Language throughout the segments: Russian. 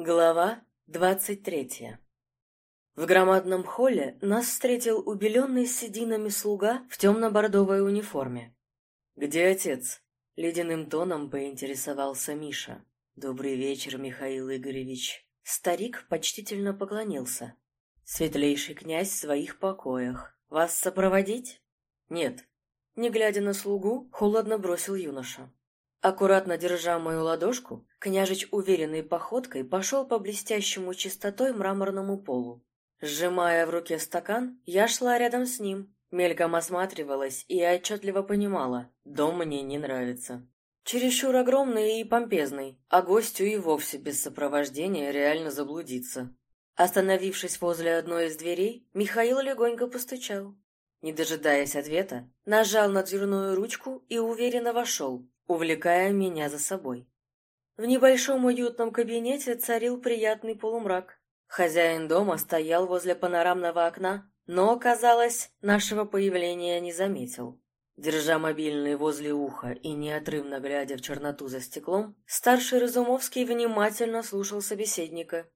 Глава двадцать третья В громадном холле нас встретил убеленный сединами слуга в темно-бордовой униформе. «Где отец?» — ледяным тоном поинтересовался Миша. «Добрый вечер, Михаил Игоревич». Старик почтительно поклонился. «Светлейший князь в своих покоях. Вас сопроводить?» «Нет». Не глядя на слугу, холодно бросил юноша. Аккуратно держа мою ладошку, княжич уверенной походкой пошел по блестящему чистотой мраморному полу. Сжимая в руке стакан, я шла рядом с ним, мельком осматривалась и отчетливо понимала, дом мне не нравится. Чересчур огромный и помпезный, а гостю и вовсе без сопровождения реально заблудиться. Остановившись возле одной из дверей, Михаил легонько постучал. Не дожидаясь ответа, нажал на дверную ручку и уверенно вошел, увлекая меня за собой. В небольшом уютном кабинете царил приятный полумрак. Хозяин дома стоял возле панорамного окна, но, казалось, нашего появления не заметил. Держа мобильный возле уха и неотрывно глядя в черноту за стеклом, старший Разумовский внимательно слушал собеседника.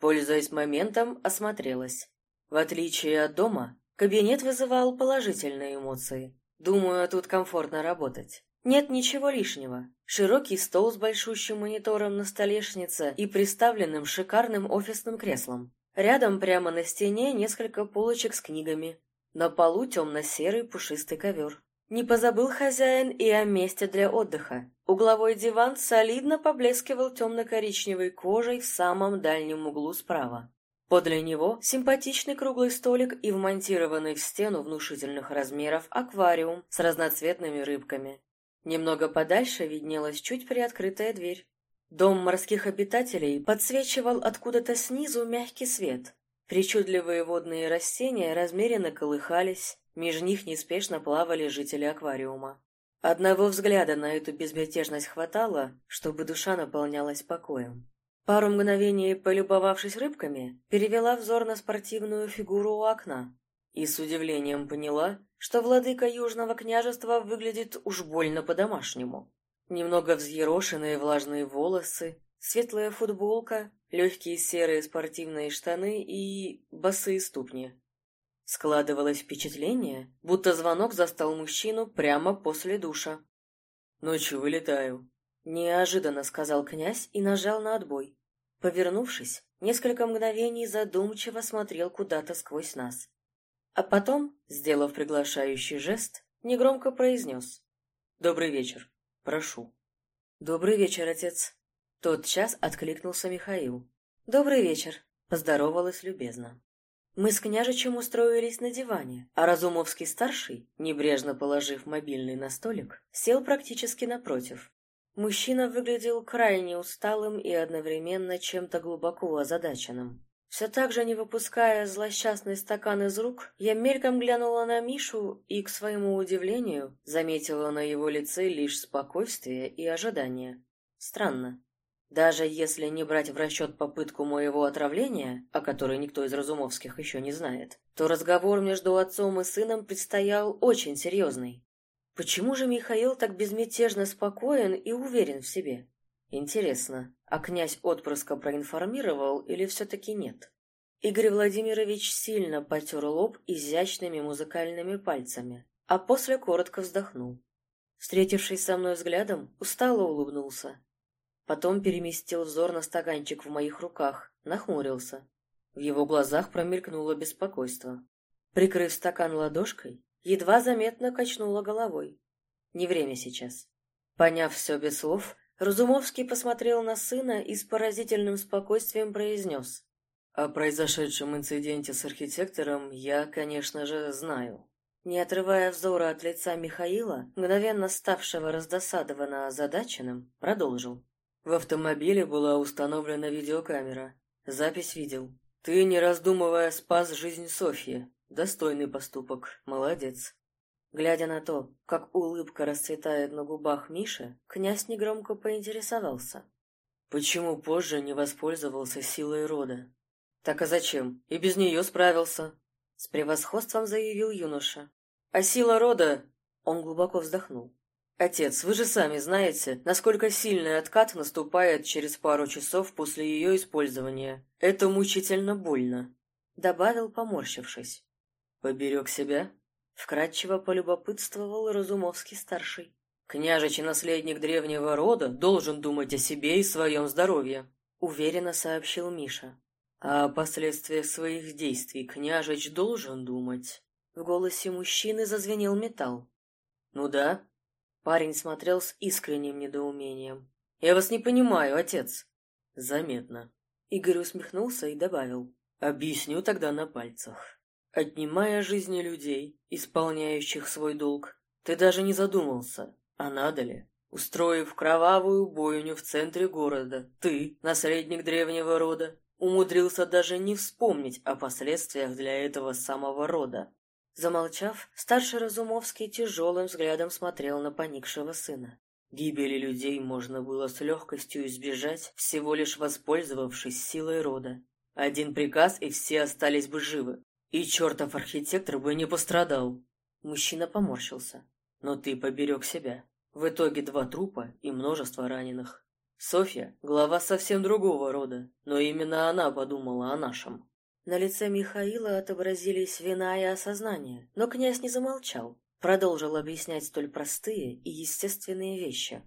Пользуясь моментом, осмотрелась. В отличие от дома, кабинет вызывал положительные эмоции. Думаю, тут комфортно работать. Нет ничего лишнего. Широкий стол с большущим монитором на столешнице и приставленным шикарным офисным креслом. Рядом прямо на стене несколько полочек с книгами. На полу темно-серый пушистый ковер. Не позабыл хозяин и о месте для отдыха. Угловой диван солидно поблескивал темно-коричневой кожей в самом дальнем углу справа. Подле него симпатичный круглый столик и вмонтированный в стену внушительных размеров аквариум с разноцветными рыбками. Немного подальше виднелась чуть приоткрытая дверь. Дом морских обитателей подсвечивал откуда-то снизу мягкий свет. Причудливые водные растения размеренно колыхались, меж них неспешно плавали жители аквариума. Одного взгляда на эту безмятежность хватало, чтобы душа наполнялась покоем. Пару мгновений полюбовавшись рыбками, перевела взор на спортивную фигуру у окна и с удивлением поняла, что владыка Южного княжества выглядит уж больно по-домашнему. Немного взъерошенные влажные волосы, светлая футболка, легкие серые спортивные штаны и босые ступни. Складывалось впечатление, будто звонок застал мужчину прямо после душа. «Ночью вылетаю», — неожиданно сказал князь и нажал на отбой. Повернувшись, несколько мгновений задумчиво смотрел куда-то сквозь нас. А потом, сделав приглашающий жест, негромко произнес. «Добрый вечер. Прошу». «Добрый вечер, отец». Тот час откликнулся Михаил. «Добрый вечер», — поздоровалась любезно. Мы с княжичем устроились на диване, а Разумовский-старший, небрежно положив мобильный на столик, сел практически напротив. Мужчина выглядел крайне усталым и одновременно чем-то глубоко озадаченным. Все так же, не выпуская злосчастный стакан из рук, я мельком глянула на Мишу и, к своему удивлению, заметила на его лице лишь спокойствие и ожидание. Странно. Даже если не брать в расчет попытку моего отравления, о которой никто из Разумовских еще не знает, то разговор между отцом и сыном предстоял очень серьезный. Почему же Михаил так безмятежно спокоен и уверен в себе? Интересно, а князь отпрыска проинформировал или все-таки нет? Игорь Владимирович сильно потер лоб изящными музыкальными пальцами, а после коротко вздохнул. Встретившись со мной взглядом, устало улыбнулся. Потом переместил взор на стаканчик в моих руках, нахмурился. В его глазах промелькнуло беспокойство. Прикрыв стакан ладошкой, едва заметно качнула головой. Не время сейчас. Поняв все без слов, Разумовский посмотрел на сына и с поразительным спокойствием произнес. «О произошедшем инциденте с архитектором я, конечно же, знаю». Не отрывая взора от лица Михаила, мгновенно ставшего раздосадованно озадаченным, продолжил. В автомобиле была установлена видеокамера. Запись видел. Ты, не раздумывая, спас жизнь Софьи. Достойный поступок. Молодец. Глядя на то, как улыбка расцветает на губах Миши, князь негромко поинтересовался. Почему позже не воспользовался силой рода? Так а зачем? И без нее справился. С превосходством заявил юноша. А сила рода... Он глубоко вздохнул. Отец, вы же сами знаете, насколько сильный откат наступает через пару часов после ее использования. Это мучительно больно», — добавил, поморщившись. «Поберег себя?» — вкратчиво полюбопытствовал Разумовский-старший. «Княжич и наследник древнего рода должен думать о себе и своем здоровье», — уверенно сообщил Миша. «А о последствиях своих действий княжич должен думать?» В голосе мужчины зазвенел металл. «Ну да, Парень смотрел с искренним недоумением. «Я вас не понимаю, отец». «Заметно». Игорь усмехнулся и добавил. «Объясню тогда на пальцах. Отнимая жизни людей, исполняющих свой долг, ты даже не задумался, а надо ли? Устроив кровавую бойню в центре города, ты, наследник древнего рода, умудрился даже не вспомнить о последствиях для этого самого рода. Замолчав, старший Разумовский тяжелым взглядом смотрел на поникшего сына. Гибели людей можно было с легкостью избежать, всего лишь воспользовавшись силой рода. Один приказ, и все остались бы живы. И чертов архитектор бы не пострадал. Мужчина поморщился. Но ты поберег себя. В итоге два трупа и множество раненых. Софья — глава совсем другого рода, но именно она подумала о нашем. На лице Михаила отобразились вина и осознание, но князь не замолчал, продолжил объяснять столь простые и естественные вещи.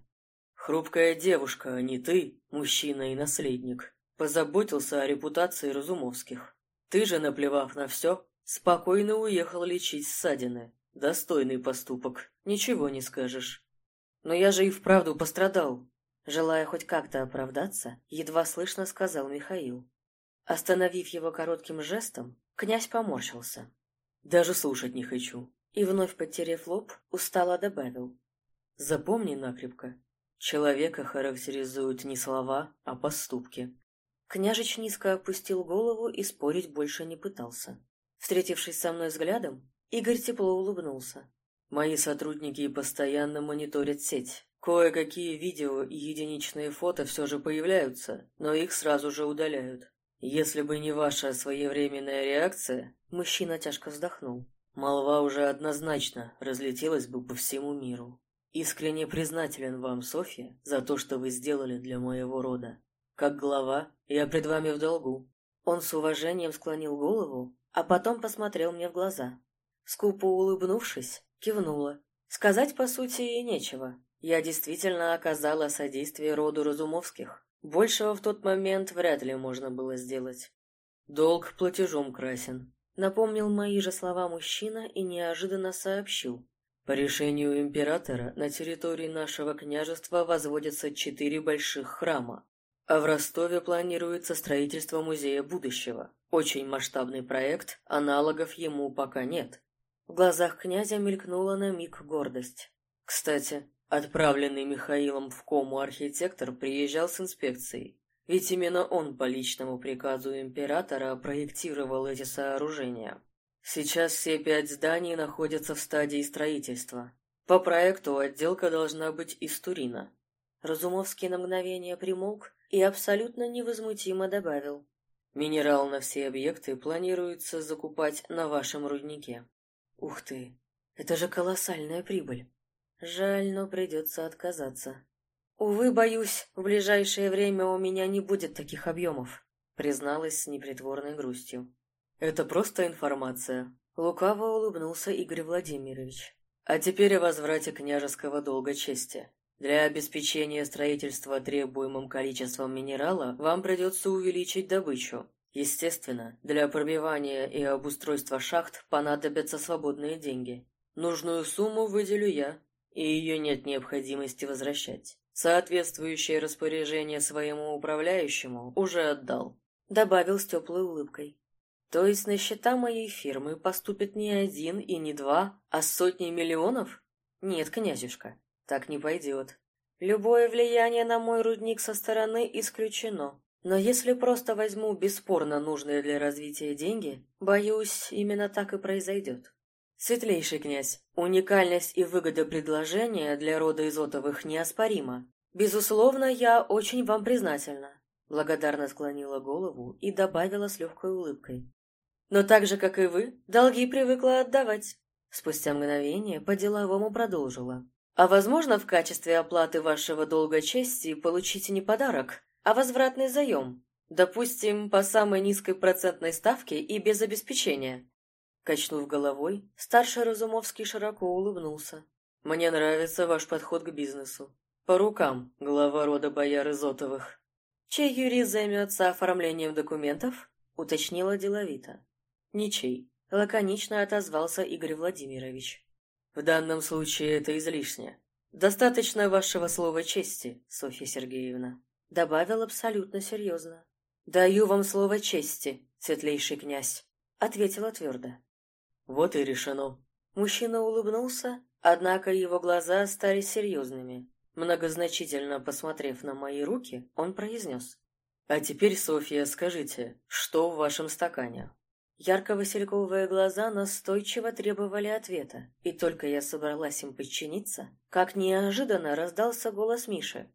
«Хрупкая девушка, а не ты, мужчина и наследник, позаботился о репутации Разумовских. Ты же, наплевав на все, спокойно уехал лечить ссадины. Достойный поступок, ничего не скажешь. Но я же и вправду пострадал». Желая хоть как-то оправдаться, едва слышно сказал Михаил. Остановив его коротким жестом, князь поморщился. «Даже слушать не хочу». И вновь потеряв лоб, устало добавил. «Запомни накрепко, человека характеризуют не слова, а поступки». Княжич низко опустил голову и спорить больше не пытался. Встретившись со мной взглядом, Игорь тепло улыбнулся. «Мои сотрудники постоянно мониторят сеть. Кое-какие видео и единичные фото все же появляются, но их сразу же удаляют. Если бы не ваша своевременная реакция, мужчина тяжко вздохнул. Молва уже однозначно разлетелась бы по всему миру. Искренне признателен вам, Софья, за то, что вы сделали для моего рода. Как глава, я пред вами в долгу. Он с уважением склонил голову, а потом посмотрел мне в глаза. Скупо улыбнувшись, кивнула. Сказать, по сути, и нечего. Я действительно оказала содействие роду Разумовских. Большего в тот момент вряд ли можно было сделать. «Долг платежом красен», — напомнил мои же слова мужчина и неожиданно сообщил. «По решению императора на территории нашего княжества возводятся четыре больших храма, в Ростове планируется строительство музея будущего. Очень масштабный проект, аналогов ему пока нет». В глазах князя мелькнула на миг гордость. «Кстати, Отправленный Михаилом в кому архитектор приезжал с инспекцией, ведь именно он по личному приказу императора проектировал эти сооружения. Сейчас все пять зданий находятся в стадии строительства. По проекту отделка должна быть из Турина. Разумовский на мгновение примолк и абсолютно невозмутимо добавил. Минерал на все объекты планируется закупать на вашем руднике. Ух ты, это же колоссальная прибыль. Жаль, но придется отказаться. Увы, боюсь, в ближайшее время у меня не будет таких объемов, призналась с непритворной грустью. Это просто информация. Лукаво улыбнулся Игорь Владимирович. А теперь о возврате княжеского долга чести. Для обеспечения строительства требуемым количеством минерала вам придется увеличить добычу. Естественно, для пробивания и обустройства шахт понадобятся свободные деньги. Нужную сумму выделю я, и ее нет необходимости возвращать. Соответствующее распоряжение своему управляющему уже отдал. Добавил с теплой улыбкой. То есть на счета моей фирмы поступит не один и не два, а сотни миллионов? Нет, князюшка, так не пойдет. Любое влияние на мой рудник со стороны исключено. Но если просто возьму бесспорно нужные для развития деньги, боюсь, именно так и произойдет. «Светлейший князь, уникальность и выгода предложения для рода Изотовых неоспорима. Безусловно, я очень вам признательна», — благодарно склонила голову и добавила с легкой улыбкой. «Но так же, как и вы, долги привыкла отдавать». Спустя мгновение по-деловому продолжила. А возможно, в качестве оплаты вашего долга чести получите не подарок, а возвратный заем, допустим, по самой низкой процентной ставке и без обеспечения?» Качнув головой, старший Разумовский широко улыбнулся. «Мне нравится ваш подход к бизнесу. По рукам, глава рода бояр Изотовых. Чей юрист займется оформлением документов?» — уточнила деловито. «Ничей», — лаконично отозвался Игорь Владимирович. «В данном случае это излишне. Достаточно вашего слова чести, Софья Сергеевна», — добавил абсолютно серьезно. «Даю вам слово чести, светлейший князь», — ответила твердо. Вот и решено. Мужчина улыбнулся, однако его глаза стали серьезными. Многозначительно посмотрев на мои руки, он произнес. «А теперь, Софья, скажите, что в вашем стакане?» Ярко-васильковые глаза настойчиво требовали ответа, и только я собралась им подчиниться, как неожиданно раздался голос Миши.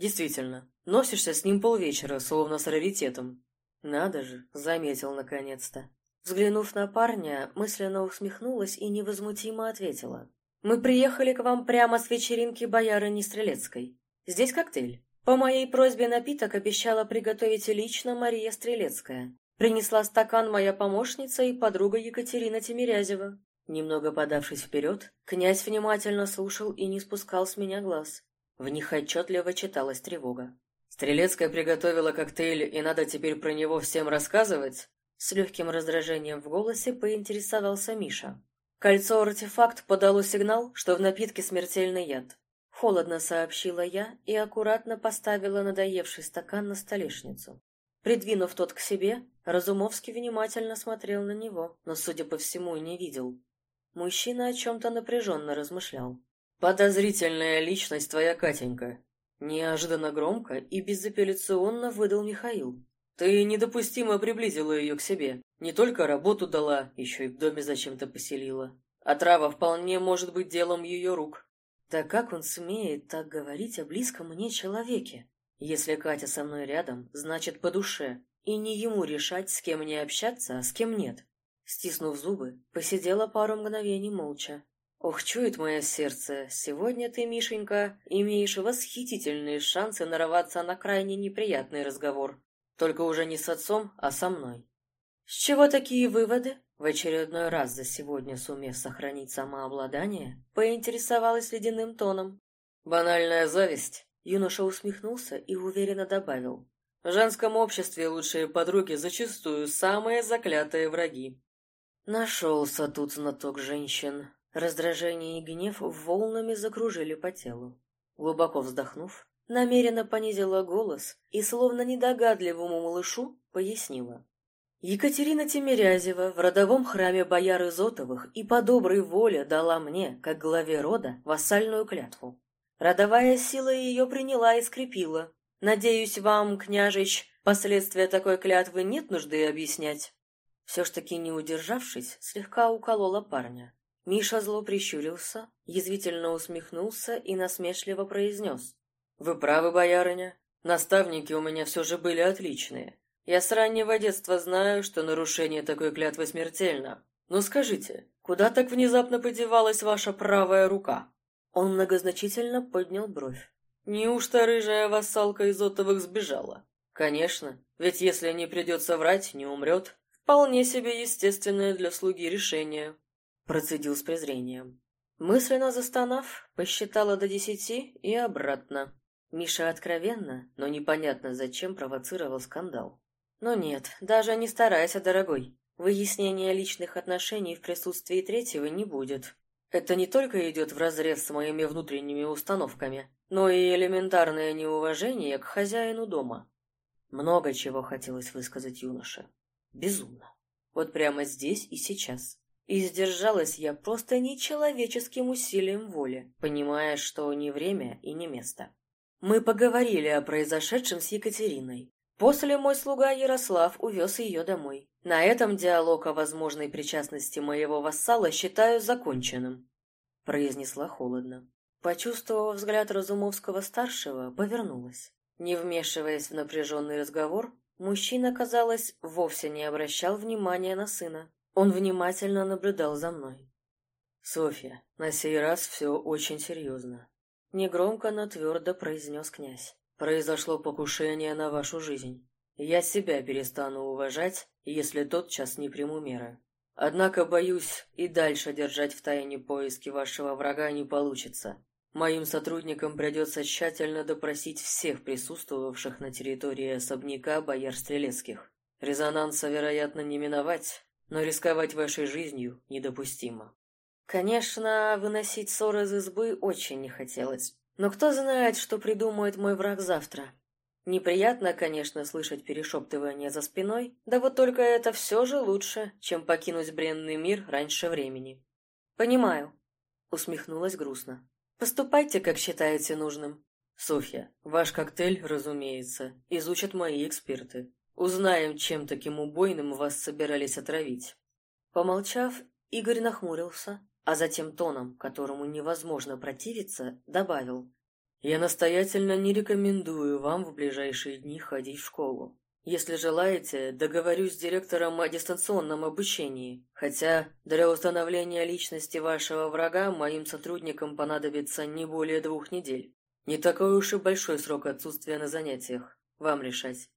«Действительно, носишься с ним полвечера, словно с раритетом». «Надо же», — заметил наконец-то. Взглянув на парня, мысленно усмехнулась и невозмутимо ответила. «Мы приехали к вам прямо с вечеринки боярыни Стрелецкой. Здесь коктейль. По моей просьбе напиток обещала приготовить лично Мария Стрелецкая. Принесла стакан моя помощница и подруга Екатерина Тимирязева». Немного подавшись вперед, князь внимательно слушал и не спускал с меня глаз. В них отчетливо читалась тревога. «Стрелецкая приготовила коктейль, и надо теперь про него всем рассказывать?» С легким раздражением в голосе поинтересовался Миша. Кольцо-артефакт подало сигнал, что в напитке смертельный яд. Холодно сообщила я и аккуратно поставила надоевший стакан на столешницу. Придвинув тот к себе, Разумовский внимательно смотрел на него, но, судя по всему, не видел. Мужчина о чем-то напряженно размышлял. «Подозрительная личность твоя Катенька!» Неожиданно громко и безапелляционно выдал Михаил. Ты недопустимо приблизила ее к себе. Не только работу дала, еще и в доме зачем-то поселила. А трава вполне может быть делом ее рук. Да как он смеет так говорить о близком мне человеке? Если Катя со мной рядом, значит по душе. И не ему решать, с кем мне общаться, а с кем нет. Стиснув зубы, посидела пару мгновений молча. Ох, чует мое сердце, сегодня ты, Мишенька, имеешь восхитительные шансы нарваться на крайне неприятный разговор. Только уже не с отцом, а со мной. С чего такие выводы? В очередной раз за сегодня сумев сохранить самообладание, поинтересовалась ледяным тоном. Банальная зависть. Юноша усмехнулся и уверенно добавил. В женском обществе лучшие подруги зачастую самые заклятые враги. Нашелся тут знаток женщин. Раздражение и гнев волнами закружили по телу. Глубоко вздохнув, намеренно понизила голос и, словно недогадливому малышу, пояснила. Екатерина Тимирязева в родовом храме бояр Изотовых и по доброй воле дала мне, как главе рода, вассальную клятву. Родовая сила ее приняла и скрепила. Надеюсь, вам, княжич, последствия такой клятвы нет нужды объяснять. Все ж таки не удержавшись, слегка уколола парня. Миша зло прищурился, язвительно усмехнулся и насмешливо произнес. «Вы правы, боярыня. Наставники у меня все же были отличные. Я с раннего детства знаю, что нарушение такой клятвы смертельно. Но скажите, куда так внезапно подевалась ваша правая рука?» Он многозначительно поднял бровь. «Неужто рыжая вассалка Изотовых сбежала?» «Конечно, ведь если не придется врать, не умрет. Вполне себе естественное для слуги решение», — процедил с презрением. Мысленно застонав, посчитала до десяти и обратно. Миша откровенно, но непонятно зачем провоцировал скандал. Но нет, даже не старайся, дорогой. Выяснения личных отношений в присутствии третьего не будет. Это не только идет вразрез с моими внутренними установками, но и элементарное неуважение к хозяину дома. Много чего хотелось высказать юноше. Безумно. Вот прямо здесь и сейчас. И сдержалась я просто нечеловеческим усилием воли, понимая, что не время и не место. Мы поговорили о произошедшем с Екатериной. После мой слуга Ярослав увез ее домой. На этом диалог о возможной причастности моего вассала считаю законченным», — произнесла холодно. Почувствовав взгляд Разумовского-старшего, повернулась. Не вмешиваясь в напряженный разговор, мужчина, казалось, вовсе не обращал внимания на сына. Он внимательно наблюдал за мной. Софья, на сей раз все очень серьезно. Негромко, но твердо произнес князь. Произошло покушение на вашу жизнь. Я себя перестану уважать, если тот час не приму меры. Однако, боюсь, и дальше держать в тайне поиски вашего врага не получится. Моим сотрудникам придется тщательно допросить всех присутствовавших на территории особняка бояр Стрелецких. Резонанса, вероятно, не миновать, но рисковать вашей жизнью недопустимо. Конечно, выносить ссор из избы очень не хотелось. Но кто знает, что придумает мой враг завтра. Неприятно, конечно, слышать перешептывание за спиной, да вот только это все же лучше, чем покинуть бренный мир раньше времени. «Понимаю», — усмехнулась грустно. «Поступайте, как считаете нужным». «Софья, ваш коктейль, разумеется, изучат мои эксперты. Узнаем, чем таким убойным вас собирались отравить». Помолчав, Игорь нахмурился, а затем тоном, которому невозможно противиться, добавил. Я настоятельно не рекомендую вам в ближайшие дни ходить в школу. Если желаете, договорюсь с директором о дистанционном обучении, хотя для установления личности вашего врага моим сотрудникам понадобится не более двух недель. Не такой уж и большой срок отсутствия на занятиях. Вам решать.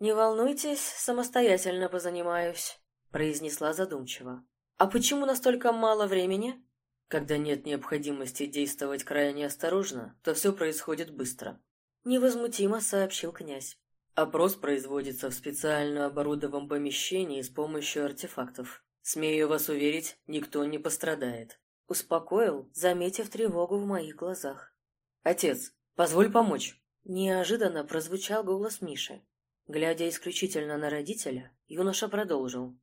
«Не волнуйтесь, самостоятельно позанимаюсь», — произнесла задумчиво. «А почему настолько мало времени?» Когда нет необходимости действовать крайне осторожно, то все происходит быстро. Невозмутимо сообщил князь. Опрос производится в специально оборудованном помещении с помощью артефактов. Смею вас уверить, никто не пострадает. Успокоил, заметив тревогу в моих глазах. «Отец, позволь помочь!» Неожиданно прозвучал голос Миши. Глядя исключительно на родителя, юноша продолжил.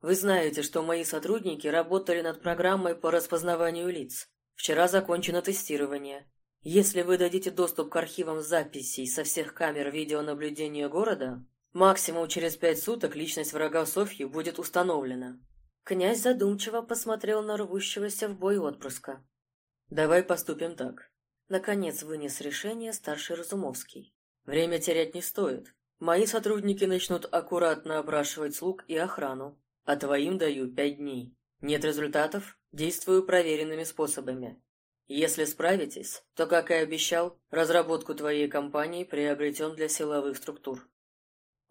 Вы знаете, что мои сотрудники работали над программой по распознаванию лиц. Вчера закончено тестирование. Если вы дадите доступ к архивам записей со всех камер видеонаблюдения города, максимум через пять суток личность врага Софьи будет установлена. Князь задумчиво посмотрел на рвущегося в бой отпрыска. «Давай поступим так». Наконец вынес решение старший Разумовский. «Время терять не стоит. Мои сотрудники начнут аккуратно опрашивать слуг и охрану а твоим даю пять дней. Нет результатов? Действую проверенными способами. Если справитесь, то, как и обещал, разработку твоей компании приобретем для силовых структур.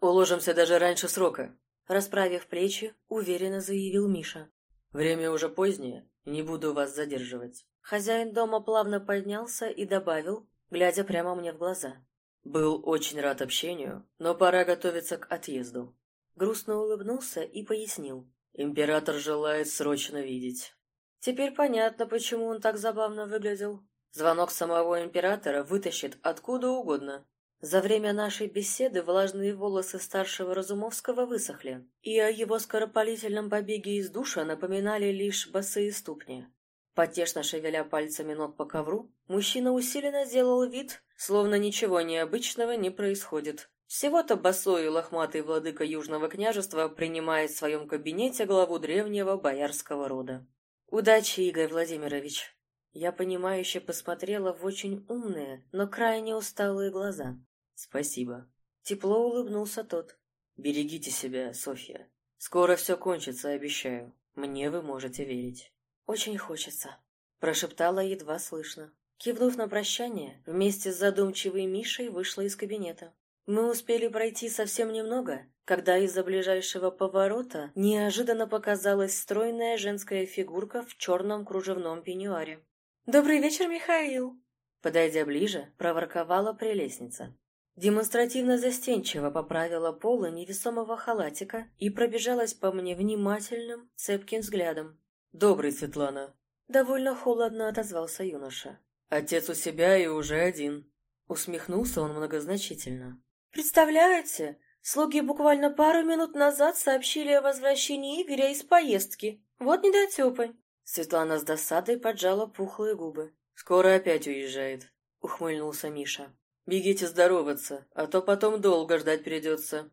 Уложимся даже раньше срока. Расправив плечи, уверенно заявил Миша. Время уже позднее, не буду вас задерживать. Хозяин дома плавно поднялся и добавил, глядя прямо мне в глаза. Был очень рад общению, но пора готовиться к отъезду. Грустно улыбнулся и пояснил. «Император желает срочно видеть». Теперь понятно, почему он так забавно выглядел. Звонок самого императора вытащит откуда угодно. За время нашей беседы влажные волосы старшего Разумовского высохли, и о его скоропалительном побеге из душа напоминали лишь босые ступни. Потешно шевеля пальцами ног по ковру, мужчина усиленно сделал вид, словно ничего необычного не происходит. Всего-то босой лохматый владыка Южного княжества принимает в своем кабинете главу древнего боярского рода. «Удачи, Игорь Владимирович!» Я понимающе посмотрела в очень умные, но крайне усталые глаза. «Спасибо». Тепло улыбнулся тот. «Берегите себя, Софья. Скоро все кончится, обещаю. Мне вы можете верить». «Очень хочется», — прошептала едва слышно. Кивнув на прощание, вместе с задумчивой Мишей вышла из кабинета. Мы успели пройти совсем немного, когда из-за ближайшего поворота неожиданно показалась стройная женская фигурка в черном кружевном пеньюаре. «Добрый вечер, Михаил!» Подойдя ближе, проворковала прелестница. Демонстративно застенчиво поправила полы невесомого халатика и пробежалась по мне внимательным, цепким взглядом. «Добрый, Светлана!» Довольно холодно отозвался юноша. «Отец у себя и уже один!» Усмехнулся он многозначительно. Представляете, слуги буквально пару минут назад сообщили о возвращении Игоря из поездки. Вот недотепы. Светлана с досадой поджала пухлые губы. «Скоро опять уезжает», — ухмыльнулся Миша. «Бегите здороваться, а то потом долго ждать придется».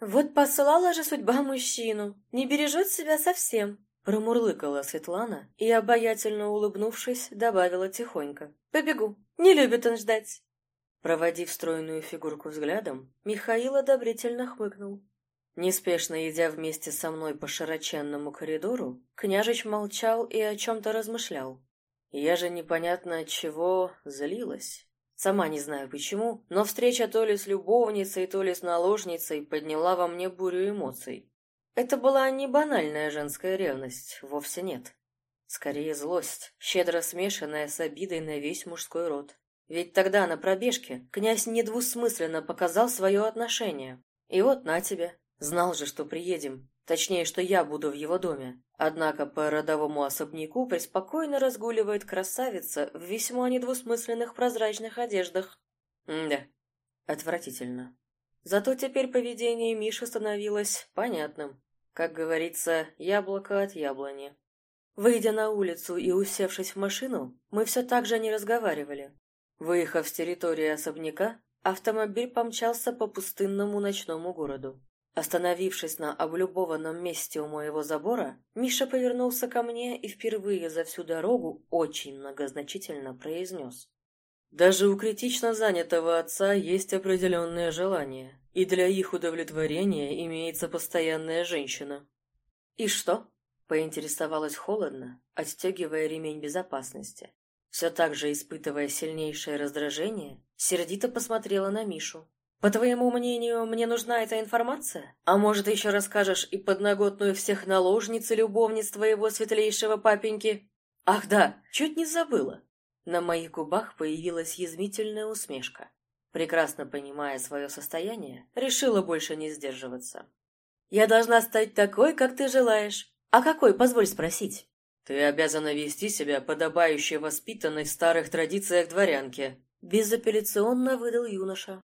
«Вот послала же судьба мужчину, не бережет себя совсем», — промурлыкала Светлана и, обаятельно улыбнувшись, добавила тихонько. «Побегу, не любит он ждать». Проводив стройную фигурку взглядом, Михаил одобрительно хмыкнул. Неспешно идя вместе со мной по широченному коридору, княжич молчал и о чем-то размышлял. Я же непонятно от чего злилась. Сама не знаю почему, но встреча то ли с любовницей, то ли с наложницей подняла во мне бурю эмоций. Это была не банальная женская ревность, вовсе нет. Скорее злость, щедро смешанная с обидой на весь мужской род. Ведь тогда на пробежке князь недвусмысленно показал свое отношение. И вот на тебе. Знал же, что приедем. Точнее, что я буду в его доме. Однако по родовому особняку преспокойно разгуливает красавица в весьма недвусмысленных прозрачных одеждах. М да, отвратительно. Зато теперь поведение Миши становилось понятным. Как говорится, яблоко от яблони. Выйдя на улицу и усевшись в машину, мы все так же не разговаривали. Выехав с территории особняка, автомобиль помчался по пустынному ночному городу. Остановившись на облюбованном месте у моего забора, Миша повернулся ко мне и впервые за всю дорогу очень многозначительно произнес. «Даже у критично занятого отца есть определенные желания, и для их удовлетворения имеется постоянная женщина». «И что?» — поинтересовалась холодно, отстегивая ремень безопасности. Все так же, испытывая сильнейшее раздражение, сердито посмотрела на Мишу. По твоему мнению, мне нужна эта информация? А может, еще расскажешь и подноготную всех наложниц и любовниц твоего светлейшего папеньки? Ах да, чуть не забыла. На моих губах появилась язвительная усмешка. Прекрасно понимая свое состояние, решила больше не сдерживаться. «Я должна стать такой, как ты желаешь. А какой, позволь спросить?» «Ты обязана вести себя подобающе воспитанной в старых традициях дворянки», безапелляционно выдал юноша.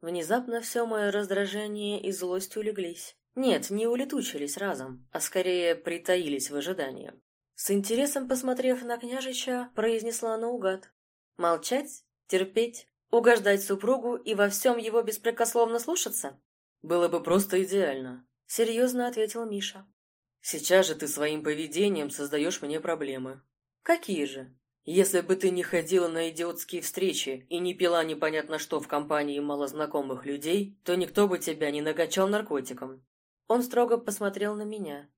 Внезапно все мое раздражение и злость улеглись. Нет, не улетучились разом, а скорее притаились в ожидании. С интересом посмотрев на княжича, произнесла наугад. Молчать, терпеть, угождать супругу и во всем его беспрекословно слушаться? Было бы просто идеально, серьезно ответил Миша. Сейчас же ты своим поведением создаешь мне проблемы. Какие же? Если бы ты не ходила на идиотские встречи и не пила непонятно что в компании малознакомых людей, то никто бы тебя не накачал наркотиком. Он строго посмотрел на меня.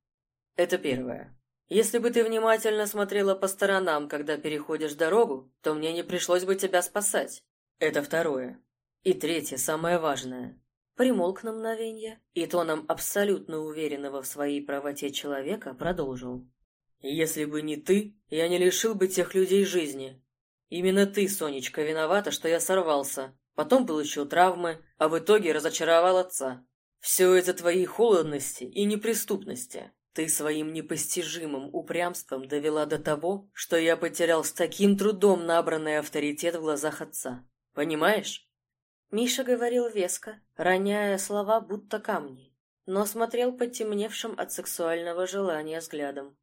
Это первое. Если бы ты внимательно смотрела по сторонам, когда переходишь дорогу, то мне не пришлось бы тебя спасать. Это второе. И третье, самое важное. Примолк на мгновенье и тоном абсолютно уверенного в своей правоте человека продолжил. Если бы не ты, я не лишил бы тех людей жизни. Именно ты, Сонечка, виновата, что я сорвался. Потом получил травмы, а в итоге разочаровал отца. Все из-за твоей холодности и неприступности. Ты своим непостижимым упрямством довела до того, что я потерял с таким трудом набранный авторитет в глазах отца. Понимаешь? Миша говорил веско, роняя слова будто камни, но смотрел потемневшим от сексуального желания взглядом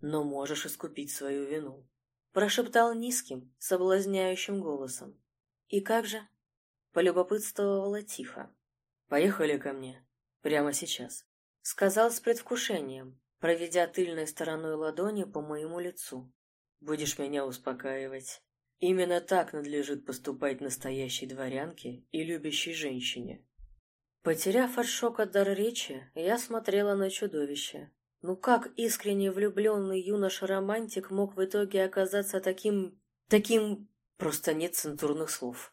но можешь искупить свою вину», — прошептал низким, соблазняющим голосом. «И как же?» — полюбопытствовала тихо. «Поехали ко мне. Прямо сейчас», — сказал с предвкушением, проведя тыльной стороной ладони по моему лицу. «Будешь меня успокаивать. Именно так надлежит поступать настоящей дворянке и любящей женщине». Потеряв от шока дар речи, я смотрела на чудовище, ну как искренне влюбленный юноша-романтик мог в итоге оказаться таким... таким... Просто нет цензурных слов.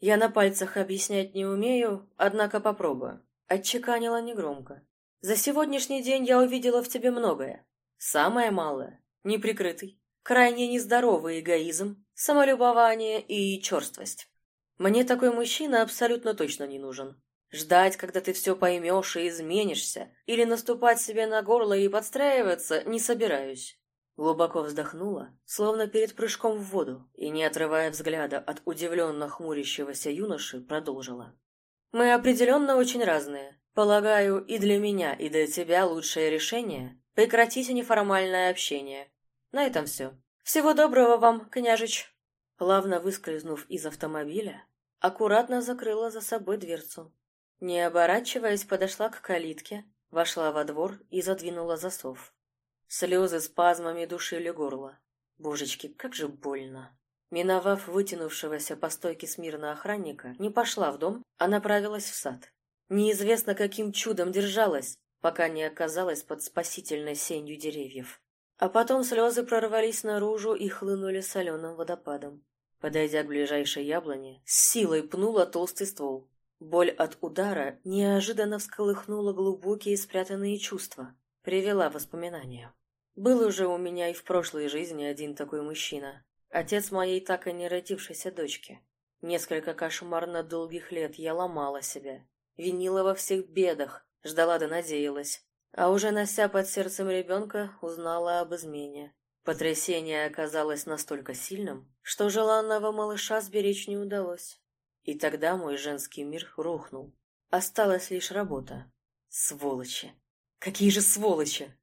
Я на пальцах объяснять не умею, однако попробую. Отчеканила негромко. За сегодняшний день я увидела в тебе многое. Самое малое — неприкрытый, крайне нездоровый эгоизм, самолюбование и черствость. Мне такой мужчина абсолютно точно не нужен. Ждать, когда ты все поймешь и изменишься, или наступать себе на горло и подстраиваться, не собираюсь. Глубоко вздохнула, словно перед прыжком в воду, и, не отрывая взгляда от удивленно хмурящегося юноши, продолжила. «Мы определенно очень разные. Полагаю, и для меня, и для тебя лучшее решение — прекратить неформальное общение. На этом все. Всего доброго вам, княжич!» Плавно выскользнув из автомобиля, аккуратно закрыла за собой дверцу. Не оборачиваясь, подошла к калитке, вошла во двор и задвинула засов. Слезы спазмами душили горло. Божечки, как же больно. Миновав вытянувшегося по стойке смирно охранника, не пошла в дом, а направилась в сад. Неизвестно, каким чудом держалась, пока не оказалась под спасительной сенью деревьев. А потом слезы прорвались наружу и хлынули соленым водопадом. Подойдя к ближайшей яблоне, с силой пнула толстый ствол. Боль от удара неожиданно всколыхнула глубокие спрятанные чувства, привела воспоминания. Был уже у меня и в прошлой жизни один такой мужчина, отец моей так и не родившейся дочки. Несколько кошмарно долгих лет я ломала себя, винила во всех бедах, ждала да надеялась, а уже нося под сердцем ребенка, узнала об измене. Потрясение оказалось настолько сильным, что желанного малыша сберечь не удалось. И тогда мой женский мир рухнул. Осталась лишь работа. Сволочи! Какие же сволочи!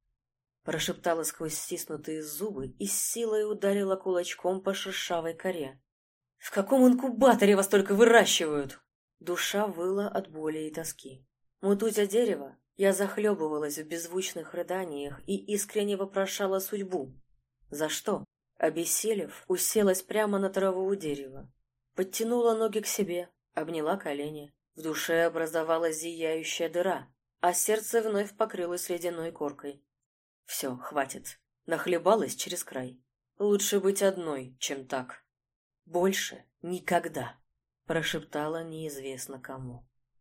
Прошептала сквозь стиснутые зубы и с силой ударила кулачком по шершавой коре. «В каком инкубаторе вас только выращивают?» Душа выла от боли и тоски. Мутузя дерево, я захлебывалась в беззвучных рыданиях и искренне вопрошала судьбу. За что? Обессилев, уселась прямо на траву у дерева. Подтянула ноги к себе, обняла колени. В душе образовалась зияющая дыра, а сердце вновь покрылось ледяной коркой. Все, хватит. Нахлебалась через край. Лучше быть одной, чем так. Больше никогда, прошептала неизвестно кому.